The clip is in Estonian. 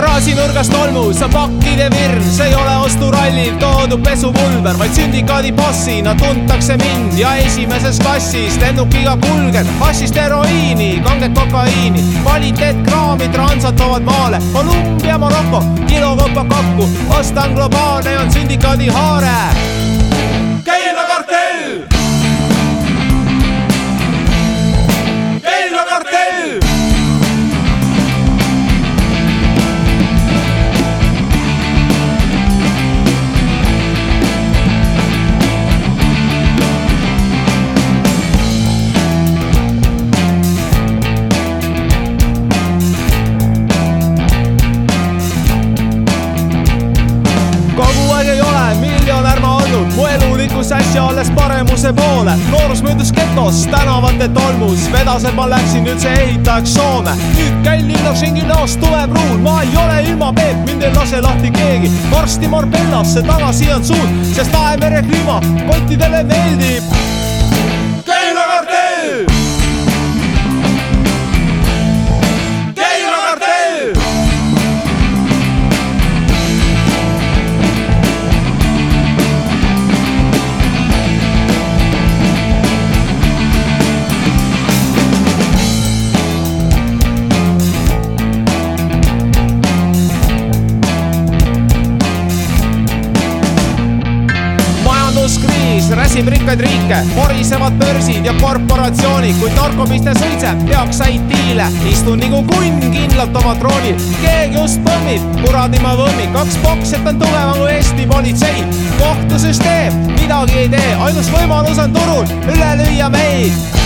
klasinurgas tolmus on pakkide virn, see ei ole osturallil toodud pesupulber, vaid sündikaadi bossina tuntakse mind ja esimeses klassis lennukiga kulgen, hassist heroiini, kanget kokaiini, kvaliteetkraami transad toovad maale, Kolumbia, Maroko, kilokõppa kokku, ostan globaalne on sündikaadi haare. Äsja alles paremuse poole. noorus möödus getos, tänavate tolmus, vedas, et ma läksin üldse ehitajaks Soome. nüüd käin linnas ringi näost tuleb ruun, ma ei ole ilma Peep, mind ei lase lahti keegi. varsti Marbellasse tagasi on suund, sest Laemere kliima kottidele meeldib. Majanduskriis räsib rikkaid riike, porisevad börsid ja korporatsioonid, kuid narkobisnes õitseb, peaks IT-le. istun nagu kunn kindlalt oma troonil, keegi just põmmib, kuradi ma võmmid, kaks poksjat on tugevam kui Eesti politsei. kohtusüsteem midagi ei tee, ainus võimalus on turul üle lüüa meid